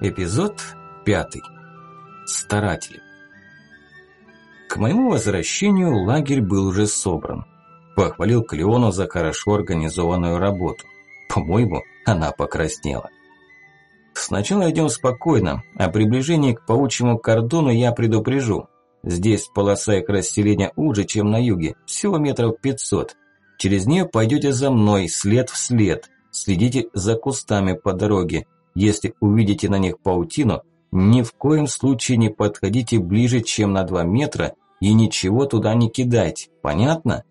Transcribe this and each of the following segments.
Эпизод пятый. Старатели. К моему возвращению лагерь был уже собран. Похвалил Клеону за хорошо организованную работу. По-моему, она покраснела. Сначала идем спокойно, а приближение к паучьему кордону я предупрежу. Здесь полоса их расселения уже, чем на юге, всего метров пятьсот. Через нее пойдете за мной, след в след. Следите за кустами по дороге, если увидите на них паутину, ни в коем случае не подходите ближе, чем на 2 метра и ничего туда не кидайте. Понятно?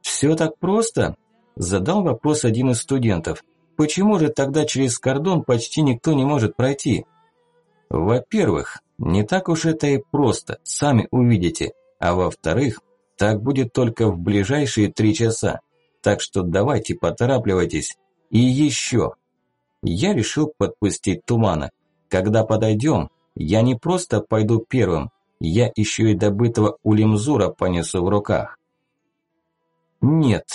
Все так просто? Задал вопрос один из студентов. Почему же тогда через кордон почти никто не может пройти? Во-первых, не так уж это и просто, сами увидите. А во-вторых, так будет только в ближайшие три часа. Так что давайте поторапливайтесь. И еще, я решил подпустить тумана. Когда подойдем, я не просто пойду первым, я еще и добытого улимзура понесу в руках. Нет,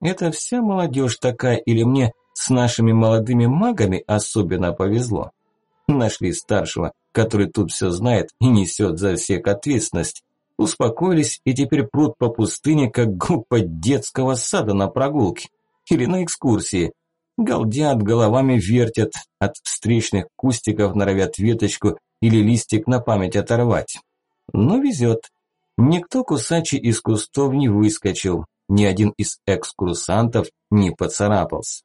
это вся молодежь такая или мне с нашими молодыми магами особенно повезло. Нашли старшего, который тут все знает и несет за всех ответственность. Успокоились и теперь прут по пустыне, как группа детского сада на прогулке или на экскурсии – Галдят, головами вертят, от встречных кустиков норовят веточку или листик на память оторвать. Но везет. Никто кусачий из кустов не выскочил, ни один из экскурсантов не поцарапался.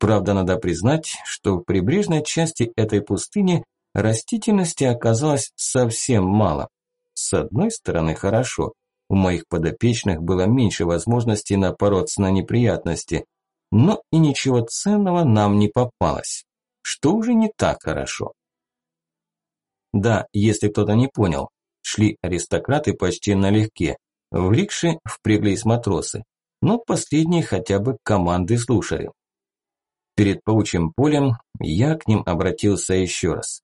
Правда, надо признать, что в прибрежной части этой пустыни растительности оказалось совсем мало. С одной стороны, хорошо. У моих подопечных было меньше возможностей напороться на неприятности – но и ничего ценного нам не попалось, что уже не так хорошо. Да, если кто-то не понял, шли аристократы почти налегке, в рикше впряглись матросы, но последние хотя бы команды слушали. Перед паучьим полем я к ним обратился еще раз.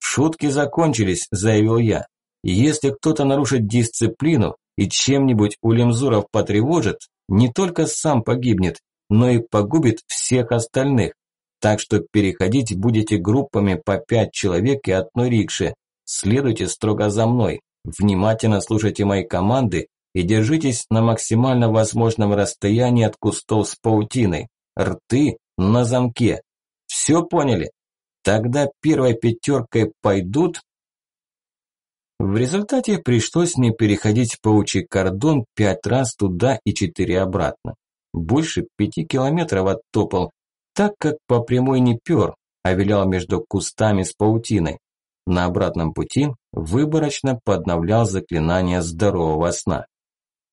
«Шутки закончились», – заявил я. «Если кто-то нарушит дисциплину и чем-нибудь у лемзуров потревожит, не только сам погибнет, но и погубит всех остальных. Так что переходить будете группами по пять человек и одной рикше. Следуйте строго за мной, внимательно слушайте мои команды и держитесь на максимально возможном расстоянии от кустов с паутиной. Рты на замке. Все поняли? Тогда первой пятеркой пойдут... В результате пришлось мне переходить паучий кордон пять раз туда и четыре обратно больше пяти километров оттопал, так как по прямой не пёр, а вилял между кустами с паутиной. На обратном пути выборочно подновлял заклинание здорового сна.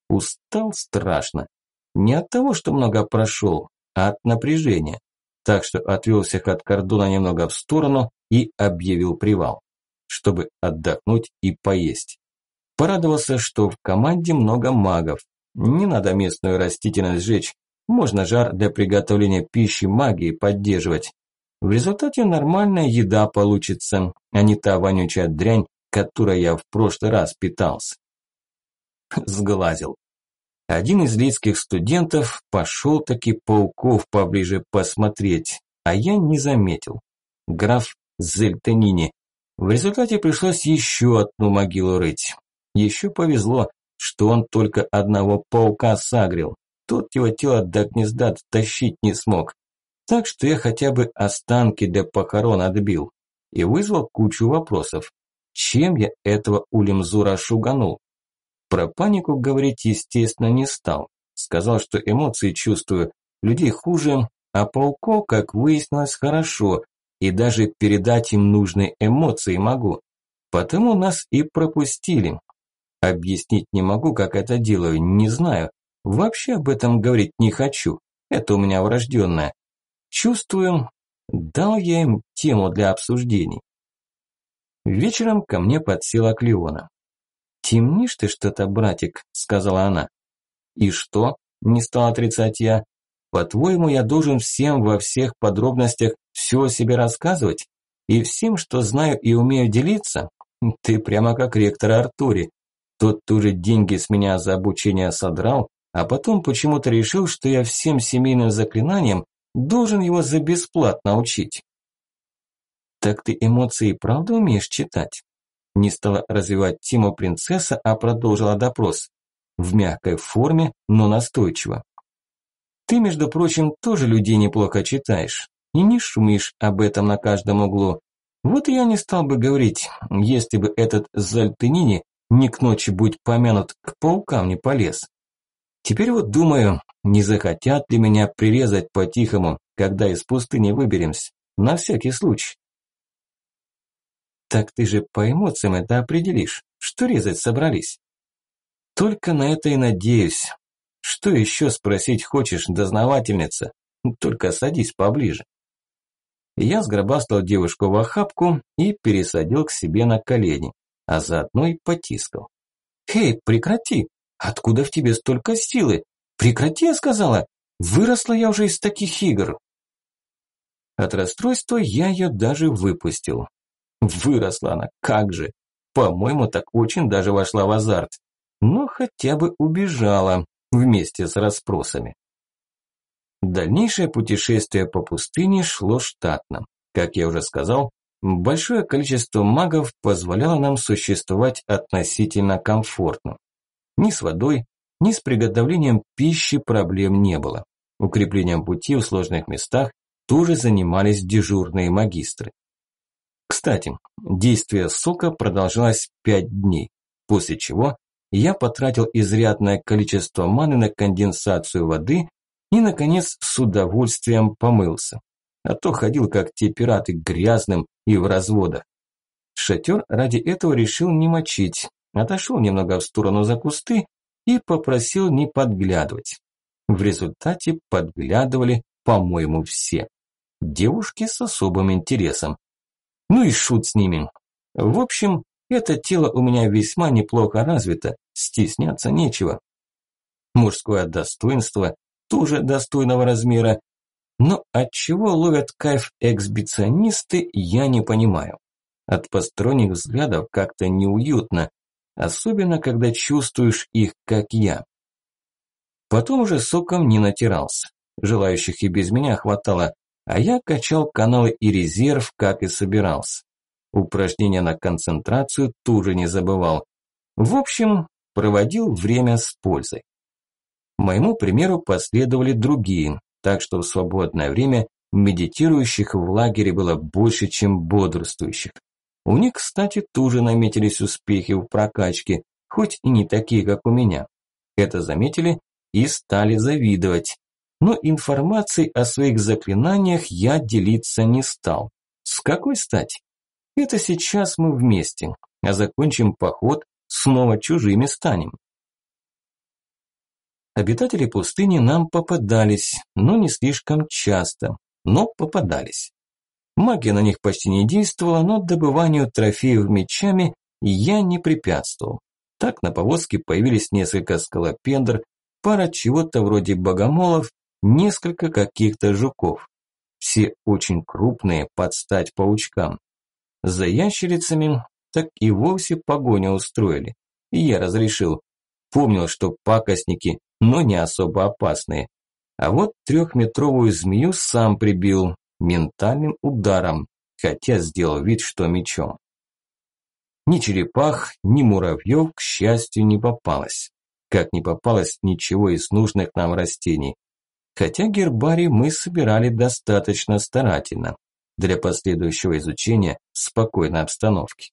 Устал страшно. Не от того, что много прошел, а от напряжения. Так что отвел всех от кордона немного в сторону и объявил привал, чтобы отдохнуть и поесть. Порадовался, что в команде много магов, не надо местную растительность сжечь, можно жар для приготовления пищи магии поддерживать. В результате нормальная еда получится, а не та вонючая дрянь, которой я в прошлый раз питался. Сглазил. Один из лицких студентов пошел таки пауков поближе посмотреть, а я не заметил. Граф Зельтанини. В результате пришлось еще одну могилу рыть. Еще повезло, что он только одного паука сагрил. Тот его тело до гнезда тащить не смог. Так что я хотя бы останки для похорон отбил. И вызвал кучу вопросов. Чем я этого Улимзура шуганул? Про панику говорить, естественно, не стал. Сказал, что эмоции чувствую. Людей хуже, а пауков, как выяснилось, хорошо. И даже передать им нужные эмоции могу. Потому нас и пропустили, Объяснить не могу, как это делаю, не знаю. Вообще об этом говорить не хочу. Это у меня врожденное. Чувствую, дал я им тему для обсуждений. Вечером ко мне подсела Клеона. «Темнишь ты что-то, братик», – сказала она. «И что?» – не стал отрицать я. «По-твоему, я должен всем во всех подробностях все о себе рассказывать? И всем, что знаю и умею делиться? Ты прямо как ректор Артури. Тот тоже деньги с меня за обучение содрал, а потом почему-то решил, что я всем семейным заклинаниям должен его за бесплатно учить. Так ты эмоции правда умеешь читать? Не стала развивать тему принцесса, а продолжила допрос. В мягкой форме, но настойчиво. Ты, между прочим, тоже людей неплохо читаешь. И не шумишь об этом на каждом углу. Вот я не стал бы говорить, если бы этот Зальтынини не к ночи будь помянут, к паукам не полез. Теперь вот думаю, не захотят ли меня прирезать по-тихому, когда из пустыни выберемся, на всякий случай. Так ты же по эмоциям это определишь, что резать собрались. Только на это и надеюсь. Что еще спросить хочешь, дознавательница? Только садись поближе. Я сгробастал девушку в охапку и пересадил к себе на колени, а заодно и потискал. «Эй, прекрати! Откуда в тебе столько силы? Прекрати, я сказала! Выросла я уже из таких игр!» От расстройства я ее даже выпустил. Выросла она, как же. По-моему, так очень даже вошла в азарт. Но хотя бы убежала вместе с расспросами. Дальнейшее путешествие по пустыне шло штатно. Как я уже сказал, большое количество магов позволяло нам существовать относительно комфортно. Ни с водой, ни с приготовлением пищи проблем не было. Укреплением пути в сложных местах тоже занимались дежурные магистры. Кстати, действие сока продолжалось пять дней, после чего я потратил изрядное количество маны на конденсацию воды и, наконец, с удовольствием помылся. А то ходил, как те пираты, грязным и в разводах. Шатер ради этого решил не мочить, отошел немного в сторону за кусты и попросил не подглядывать. В результате подглядывали, по-моему, все. Девушки с особым интересом, ну и шут с ними. В общем, это тело у меня весьма неплохо развито, стесняться нечего. Мужское достоинство тоже достойного размера, но от чего ловят кайф эксбиционисты, я не понимаю. От посторонних взглядов как-то неуютно, особенно когда чувствуешь их, как я. Потом уже соком не натирался. Желающих и без меня хватало, а я качал каналы и резерв, как и собирался. Упражнения на концентрацию тоже не забывал. В общем, проводил время с пользой. Моему примеру последовали другие, так что в свободное время медитирующих в лагере было больше, чем бодрствующих. У них, кстати, тоже наметились успехи в прокачке, хоть и не такие, как у меня. Это заметили и стали завидовать но информацией о своих заклинаниях я делиться не стал. С какой стати? Это сейчас мы вместе, а закончим поход, снова чужими станем. Обитатели пустыни нам попадались, но не слишком часто, но попадались. Магия на них почти не действовала, но добыванию трофеев мечами я не препятствовал. Так на повозке появились несколько скалопендр, пара чего-то вроде богомолов несколько каких-то жуков. Все очень крупные, под стать паучкам. За ящерицами так и вовсе погоню устроили. И я разрешил. Помнил, что пакостники, но не особо опасные. А вот трехметровую змею сам прибил ментальным ударом, хотя сделал вид, что мечом. Ни черепах, ни муравьев, к счастью, не попалось. Как не попалось ничего из нужных нам растений хотя гербарий мы собирали достаточно старательно для последующего изучения спокойной обстановки.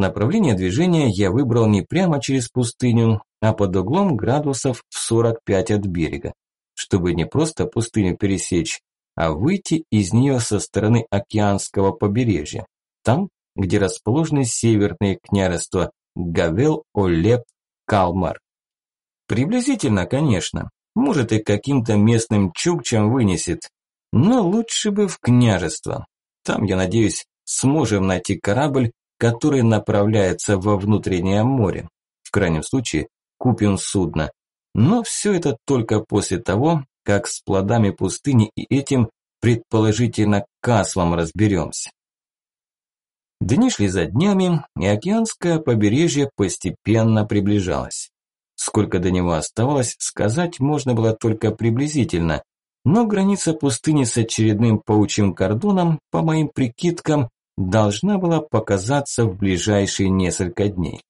Направление движения я выбрал не прямо через пустыню, а под углом градусов в 45 от берега, чтобы не просто пустыню пересечь, а выйти из нее со стороны океанского побережья, там, где расположены северные княжества Гавел, Олеп, Калмар. Приблизительно, конечно, может и каким-то местным чукчам вынесет. Но лучше бы в княжество. Там, я надеюсь, сможем найти корабль, который направляется во внутреннее море. В крайнем случае, купим судно. Но все это только после того, как с плодами пустыни и этим, предположительно, каслом разберемся. Дни шли за днями, и океанское побережье постепенно приближалось. Сколько до него оставалось, сказать можно было только приблизительно. но граница пустыни с очередным паучьим кордоном, по моим прикидкам, должна была показаться в ближайшие несколько дней.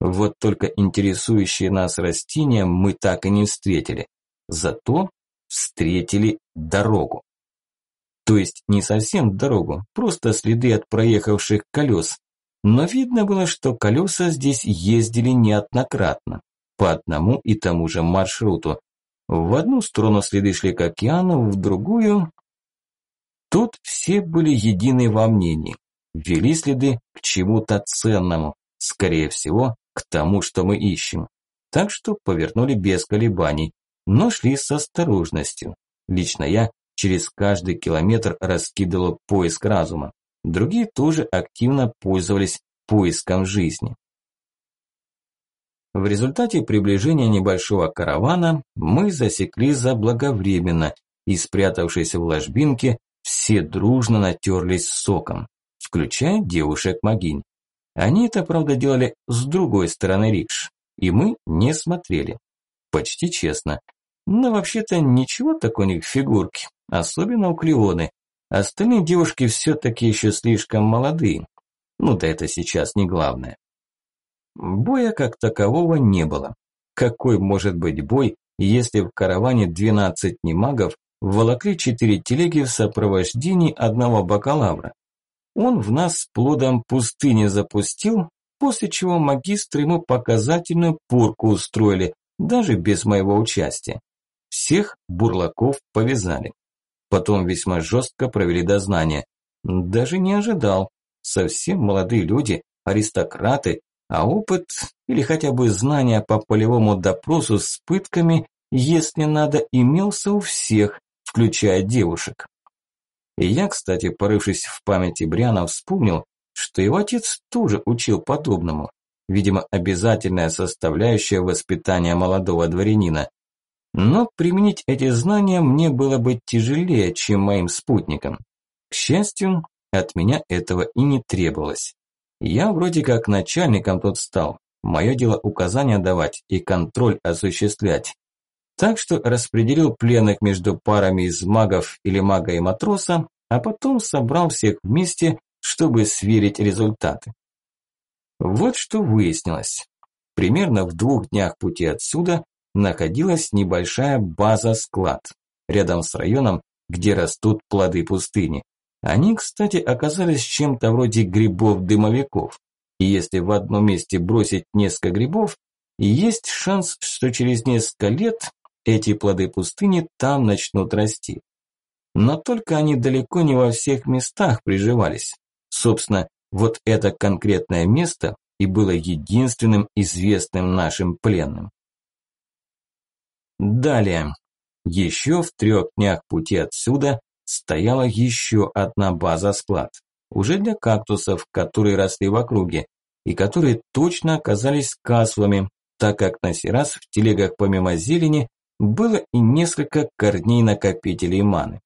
Вот только интересующие нас растения мы так и не встретили. Зато встретили дорогу. То есть не совсем дорогу, просто следы от проехавших колес. Но видно было, что колеса здесь ездили неоднократно, по одному и тому же маршруту. В одну сторону следы шли к океану, в другую... Тут все были едины во мнении. Вели следы к чему-то ценному, скорее всего, к тому, что мы ищем. Так что повернули без колебаний, но шли с осторожностью. Лично я через каждый километр раскидывал поиск разума. Другие тоже активно пользовались поиском жизни. В результате приближения небольшого каравана мы засекли заблаговременно и, спрятавшись в ложбинке, все дружно натерлись соком, включая девушек-могинь. Они это, правда, делали с другой стороны рикш, и мы не смотрели. Почти честно. Но вообще-то ничего так у них фигурки, особенно у Клеоны. Остальные девушки все-таки еще слишком молодые. Ну да это сейчас не главное. Боя как такового не было. Какой может быть бой, если в караване 12 немагов волокли четыре телеги в сопровождении одного бакалавра? Он в нас плодом пустыни запустил, после чего магистры ему показательную порку устроили, даже без моего участия. Всех бурлаков повязали. Потом весьма жестко провели дознание. Даже не ожидал. Совсем молодые люди, аристократы, а опыт или хотя бы знания по полевому допросу с пытками, если надо, имелся у всех, включая девушек. И я, кстати, порывшись в памяти Бриана, вспомнил, что его отец тоже учил подобному. Видимо, обязательная составляющая воспитания молодого дворянина. Но применить эти знания мне было бы тяжелее, чем моим спутникам. К счастью, от меня этого и не требовалось. Я вроде как начальником тут стал. Мое дело указания давать и контроль осуществлять. Так что распределил пленных между парами из магов или мага и матроса, а потом собрал всех вместе, чтобы сверить результаты. Вот что выяснилось. Примерно в двух днях пути отсюда находилась небольшая база-склад, рядом с районом, где растут плоды пустыни. Они, кстати, оказались чем-то вроде грибов-дымовиков. И если в одном месте бросить несколько грибов, есть шанс, что через несколько лет эти плоды пустыни там начнут расти. Но только они далеко не во всех местах приживались. Собственно, вот это конкретное место и было единственным известным нашим пленным. Далее. Еще в трех днях пути отсюда стояла еще одна база-склад. Уже для кактусов, которые росли в округе, и которые точно оказались кассовыми, так как на сей раз в телегах помимо зелени было и несколько корней накопителей маны.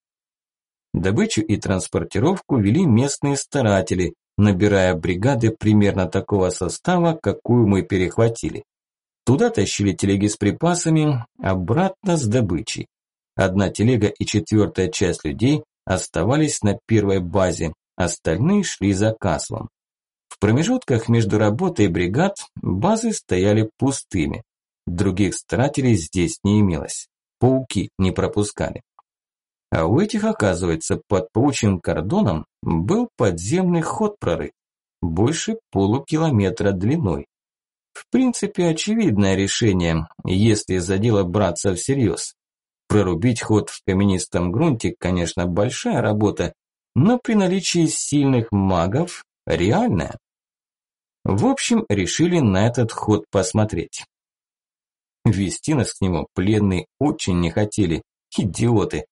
Добычу и транспортировку вели местные старатели, набирая бригады примерно такого состава, какую мы перехватили. Туда тащили телеги с припасами, обратно с добычей. Одна телега и четвертая часть людей оставались на первой базе, остальные шли за Каслом. В промежутках между работой бригад базы стояли пустыми. Других старателей здесь не имелось. Пауки не пропускали. А у этих, оказывается, под паучьим кордоном был подземный ход прорыт, больше полукилометра длиной. В принципе, очевидное решение, если за дело браться всерьез. Прорубить ход в каменистом грунте, конечно, большая работа, но при наличии сильных магов реальная. В общем, решили на этот ход посмотреть. Вести нас к нему пленные очень не хотели, идиоты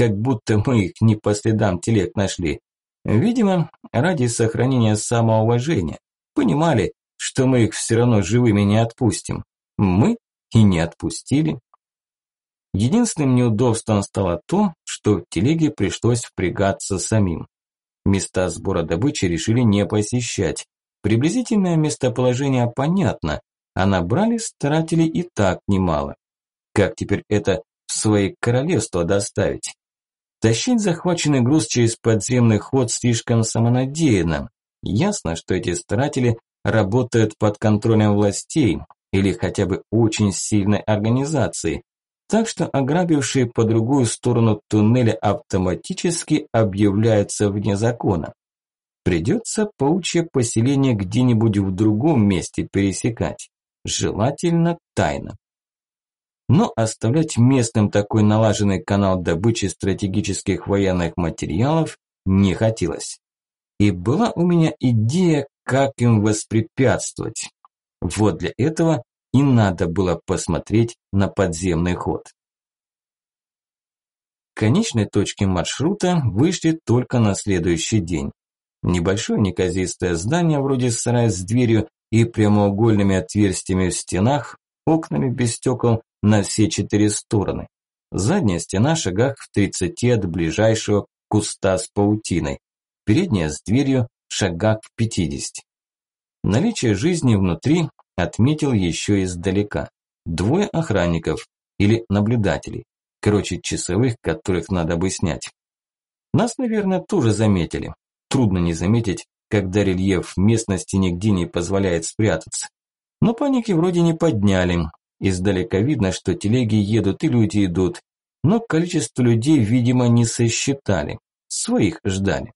как будто мы их не по следам телег нашли. Видимо, ради сохранения самоуважения. Понимали, что мы их все равно живыми не отпустим. Мы и не отпустили. Единственным неудобством стало то, что в телеге пришлось впрягаться самим. Места сбора добычи решили не посещать. Приблизительное местоположение понятно, а набрали старатели и так немало. Как теперь это в свои королевства доставить. Тащить захваченный груз через подземный ход слишком самонадеянно. Ясно, что эти старатели работают под контролем властей или хотя бы очень сильной организации, так что ограбившие по другую сторону туннеля автоматически объявляются вне закона. Придется паучье поселение где-нибудь в другом месте пересекать, желательно тайно. Но оставлять местным такой налаженный канал добычи стратегических военных материалов не хотелось. И была у меня идея, как им воспрепятствовать. Вот для этого и надо было посмотреть на подземный ход. К конечной точке маршрута вышли только на следующий день. Небольшое неказистое здание вроде сарая с дверью и прямоугольными отверстиями в стенах, окнами без стекол на все четыре стороны. Задняя стена шагах в 30 от ближайшего куста с паутиной. Передняя с дверью шагах в 50. Наличие жизни внутри отметил еще издалека. Двое охранников или наблюдателей. Короче, часовых, которых надо бы снять. Нас, наверное, тоже заметили. Трудно не заметить, когда рельеф местности нигде не позволяет спрятаться. Но паники вроде не подняли. Издалека видно, что телеги едут и люди идут. Но количество людей, видимо, не сосчитали. Своих ждали.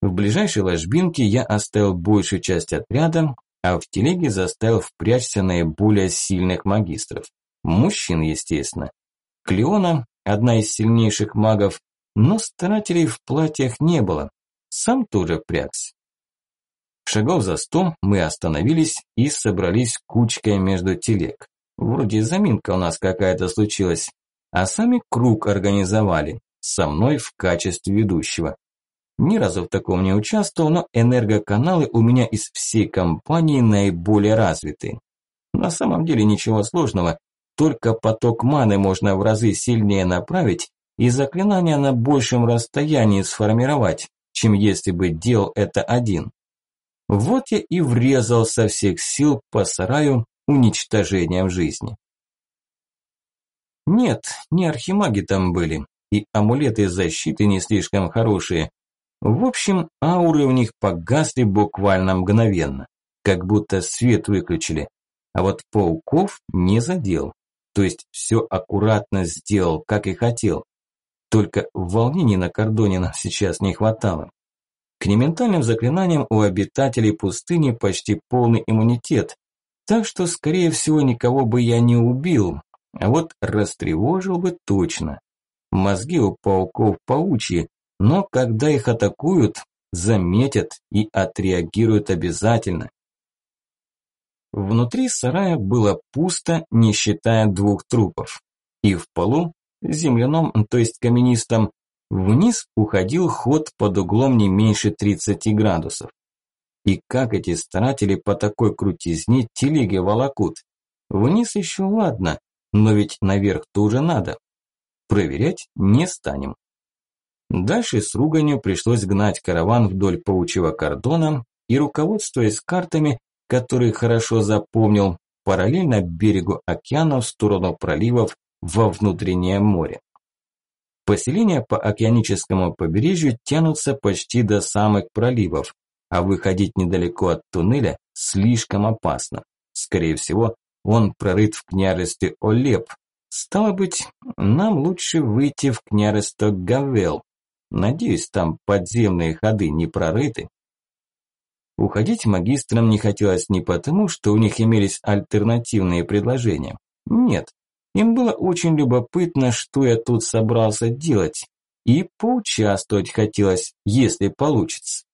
В ближайшей ложбинке я оставил большую часть отряда, а в телеге заставил впрячься наиболее сильных магистров. Мужчин, естественно. Клеона – одна из сильнейших магов, но старателей в платьях не было. Сам тоже прягся. Шагов за сто мы остановились и собрались кучкой между телег. Вроде заминка у нас какая-то случилась. А сами круг организовали, со мной в качестве ведущего. Ни разу в таком не участвовал, но энергоканалы у меня из всей компании наиболее развиты. На самом деле ничего сложного, только поток маны можно в разы сильнее направить и заклинания на большем расстоянии сформировать, чем если бы делал это один. Вот я и врезал со всех сил по сараю уничтожением жизни. Нет, не архимаги там были, и амулеты защиты не слишком хорошие, в общем, ауры у них погасли буквально мгновенно, как будто свет выключили. А вот пауков не задел. То есть все аккуратно сделал, как и хотел. Только волнений на кордоне нам сейчас не хватало. К нементальным заклинаниям у обитателей пустыни почти полный иммунитет, так что, скорее всего, никого бы я не убил, а вот растревожил бы точно. Мозги у пауков паучьи, но когда их атакуют, заметят и отреагируют обязательно. Внутри сарая было пусто, не считая двух трупов. И в полу, земляном, то есть каменистом, вниз уходил ход под углом не меньше 30 градусов. И как эти старатели по такой крутизне телеги волокут? Вниз еще ладно, но ведь наверх тоже надо. Проверять не станем. Дальше с руганью пришлось гнать караван вдоль паучьего кордона и, руководствуясь картами, которые хорошо запомнил, параллельно берегу океана в сторону проливов во внутреннее море. Поселения по океаническому побережью тянутся почти до самых проливов, а выходить недалеко от туннеля слишком опасно. Скорее всего, он прорыт в княжестве Олеп. Стало быть, нам лучше выйти в княжество Гавел, Надеюсь, там подземные ходы не прорыты. Уходить магистрам не хотелось не потому, что у них имелись альтернативные предложения. Нет, им было очень любопытно, что я тут собрался делать, и поучаствовать хотелось, если получится.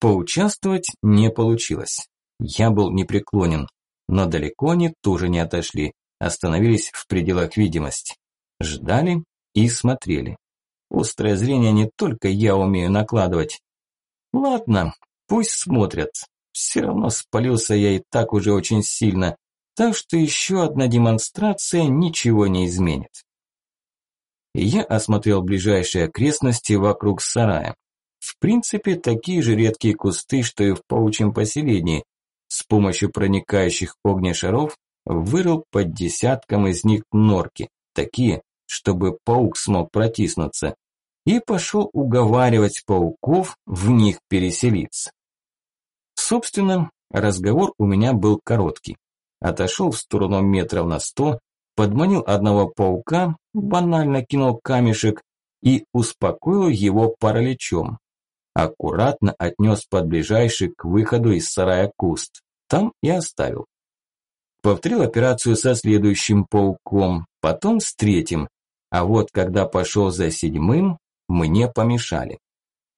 Поучаствовать не получилось. Я был непреклонен, но далеко они тоже не отошли, остановились в пределах видимости. Ждали и смотрели. Острое зрение не только я умею накладывать. Ладно, пусть смотрят. Все равно спалился я и так уже очень сильно, так что еще одна демонстрация ничего не изменит. Я осмотрел ближайшие окрестности вокруг сарая. В принципе, такие же редкие кусты, что и в паучьем поселении. С помощью проникающих огнешаров вырыл под десятком из них норки, такие, чтобы паук смог протиснуться, и пошел уговаривать пауков в них переселиться. Собственно, разговор у меня был короткий. Отошел в сторону метров на сто, подманил одного паука, банально кинул камешек и успокоил его параличом. Аккуратно отнес под ближайший к выходу из сарая куст. Там и оставил. Повторил операцию со следующим пауком, потом с третьим, а вот когда пошел за седьмым, мне помешали.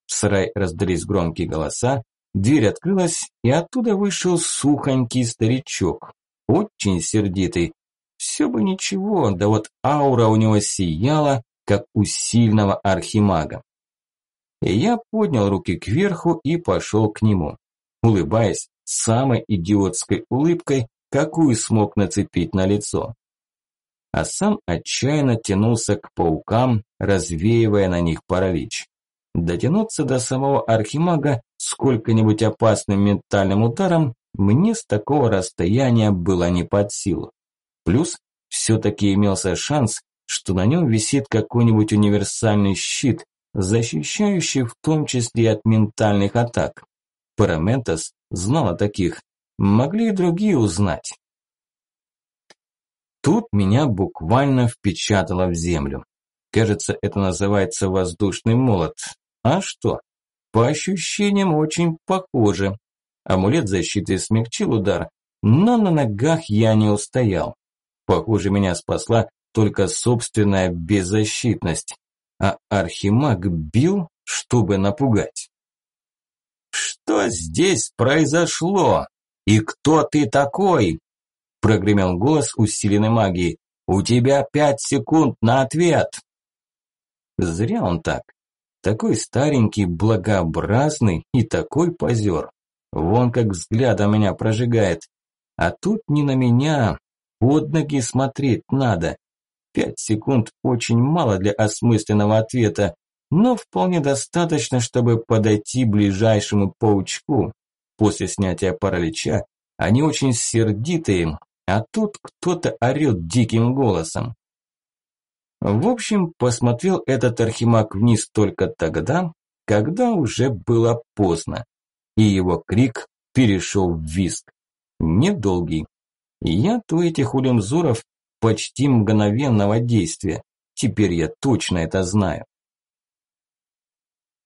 В сарай раздались громкие голоса, дверь открылась, и оттуда вышел сухонький старичок, очень сердитый. Все бы ничего, да вот аура у него сияла, как у сильного архимага. Я поднял руки кверху и пошел к нему, улыбаясь самой идиотской улыбкой, какую смог нацепить на лицо. А сам отчаянно тянулся к паукам, развеивая на них паралич. Дотянуться до самого архимага сколько-нибудь опасным ментальным ударом мне с такого расстояния было не под силу. Плюс все-таки имелся шанс, что на нем висит какой-нибудь универсальный щит, защищающий в том числе и от ментальных атак. Параментос знал о таких, могли и другие узнать. Тут меня буквально впечатало в землю. Кажется, это называется воздушный молот. А что? По ощущениям очень похоже. Амулет защиты смягчил удар, но на ногах я не устоял. Похоже, меня спасла только собственная беззащитность. А Архимаг бил, чтобы напугать. «Что здесь произошло? И кто ты такой?» Прогремел голос усиленной магии. «У тебя пять секунд на ответ!» Зря он так. Такой старенький, благообразный и такой позер. Вон как взглядом меня прожигает. А тут не на меня, под ноги смотреть надо. Пять секунд очень мало для осмысленного ответа, но вполне достаточно, чтобы подойти ближайшему паучку. После снятия паралича они очень сердитые, а тут кто-то орёт диким голосом. В общем, посмотрел этот архимаг вниз только тогда, когда уже было поздно, и его крик перешел в визг. Недолгий. Я-то у этих улемзуров почти мгновенного действия. Теперь я точно это знаю.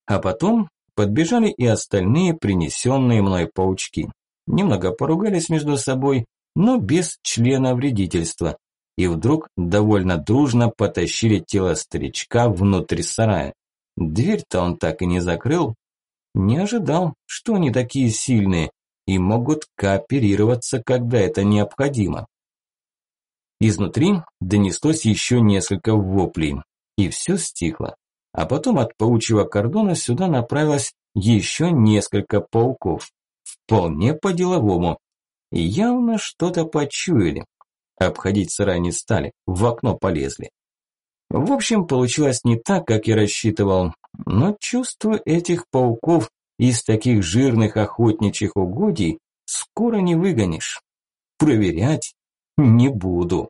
А потом подбежали и остальные принесенные мной паучки. Немного поругались между собой, но без члена вредительства. И вдруг довольно дружно потащили тело старичка внутрь сарая. Дверь-то он так и не закрыл. Не ожидал, что они такие сильные и могут кооперироваться, когда это необходимо. Изнутри донеслось еще несколько воплей, и все стихло. А потом от паучьего кордона сюда направилось еще несколько пауков. Вполне по-деловому. Явно что-то почуяли. Обходить сарай не стали, в окно полезли. В общем, получилось не так, как я рассчитывал, но чувствую этих пауков из таких жирных охотничьих угодий скоро не выгонишь. Проверять не буду.